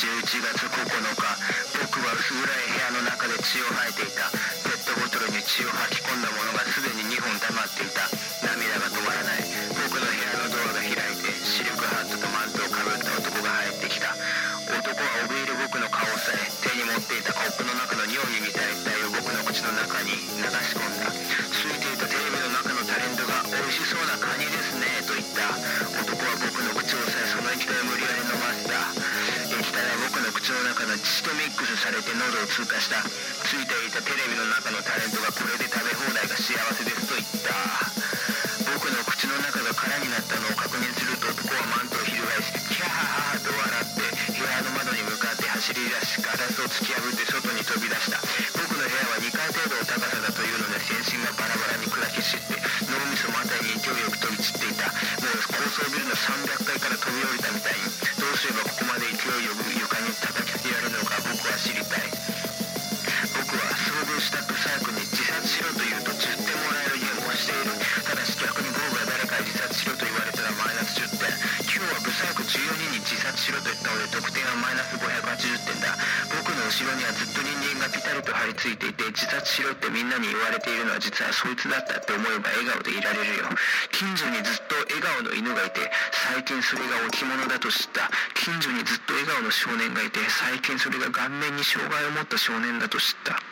11月9日僕は薄暗い部屋の中で血を吐いていた。ペットボトルに血を吐き込んだ口の中の血とミックスされて喉を通過した。ついていたテレビの中のタレントがこれで食べ放題が幸せですと言った。僕の口の中が空になったのを確認すると男はマントを翻しキャハハと笑って部屋の窓に向かって走り出しガラスを突き破って外に飛び出した。僕の部屋は2階程度の高さだというので全身がバラバラに砕け散って脳みそまたに勢いよく飛び散っていた。もう高層ビルの300階から飛び降りたみたいに。どうすればここまで勢いよくマイナス580点だ。僕の後ろにはずっと人間がピタリと張り付いていて自殺しろってみんなに言われているのは実はそいつだったって思えば笑顔でいられるよ。近所にずっと笑顔の犬がいて最近それが置物だと知った。近所にずっと笑顔の少年がいて最近それが顔面に障害を持った少年だと知った。